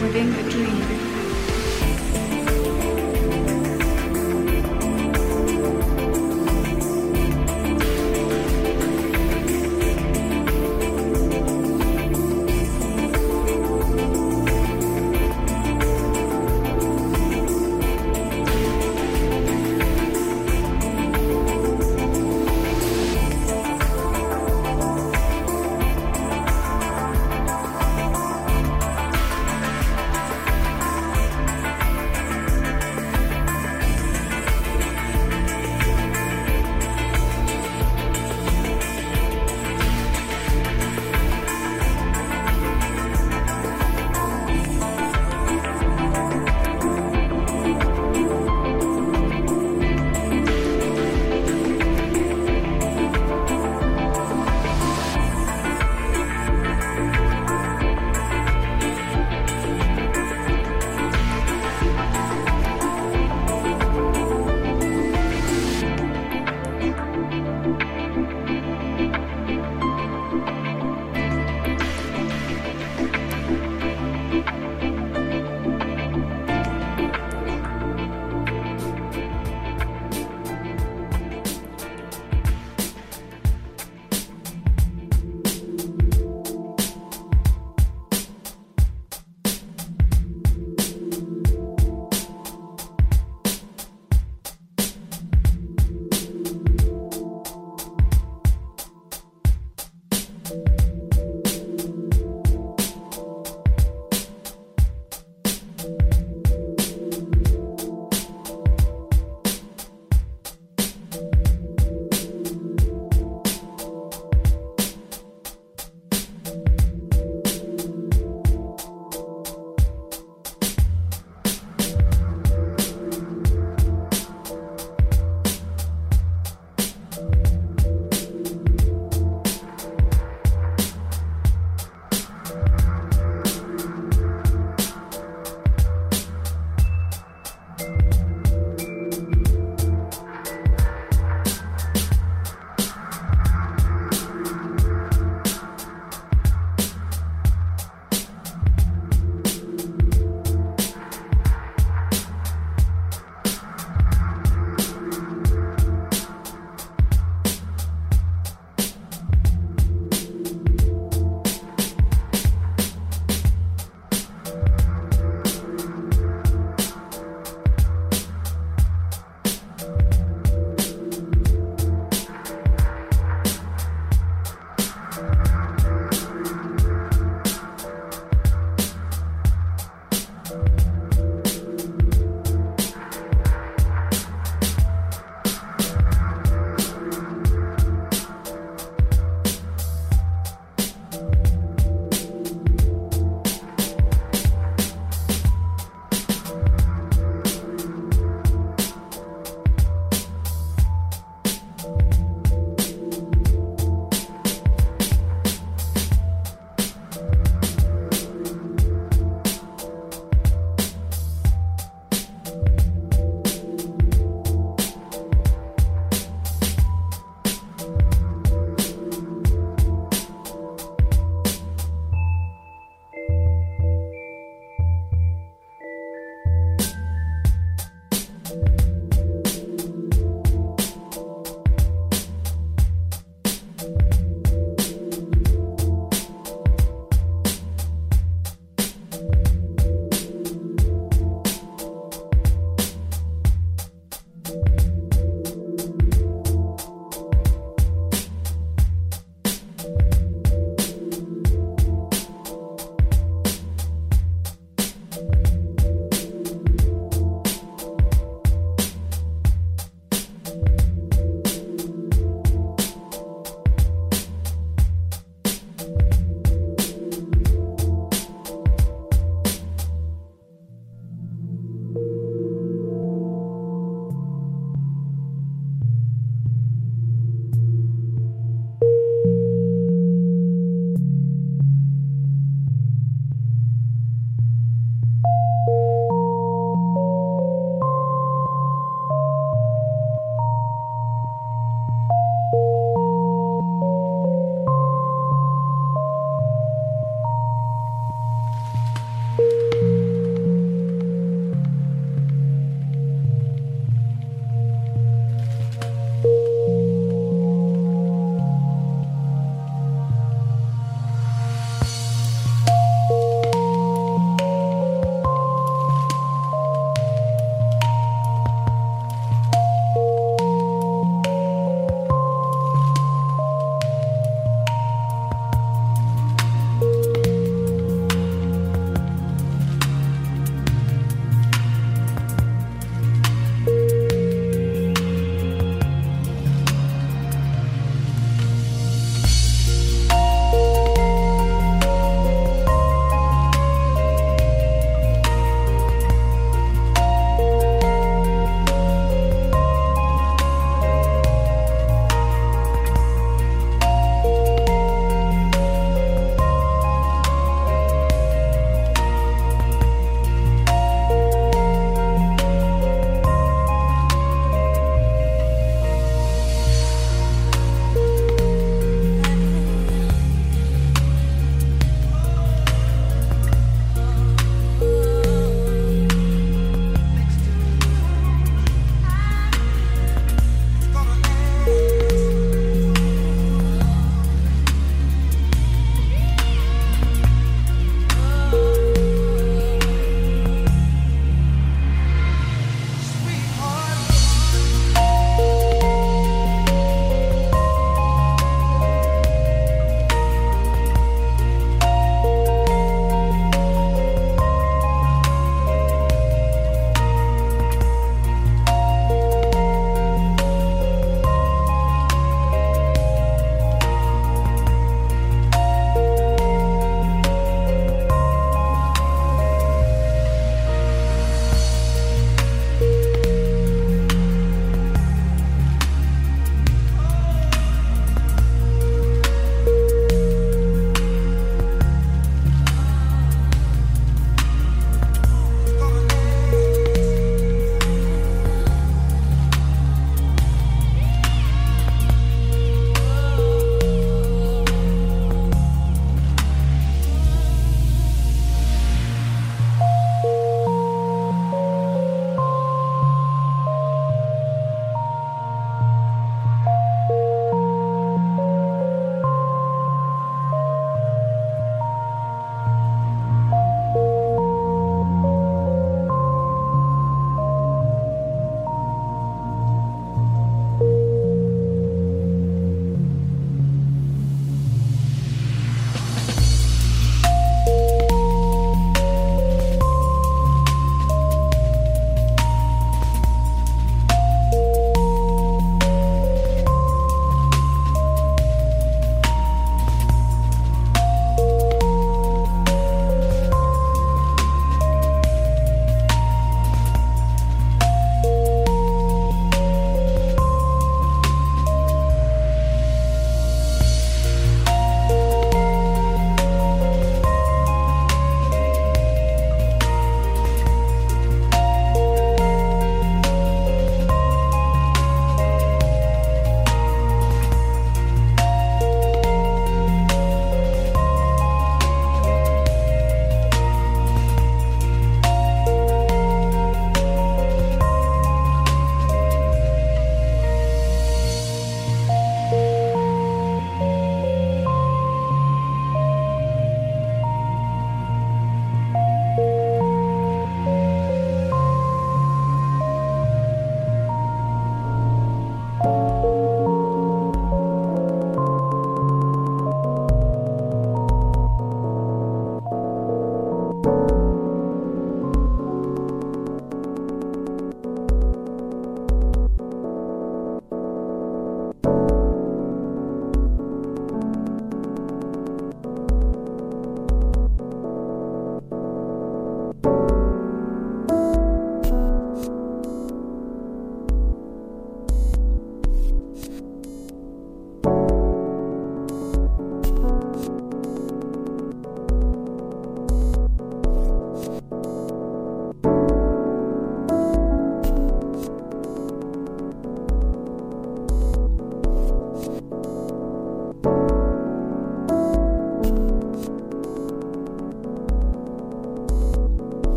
within the dream.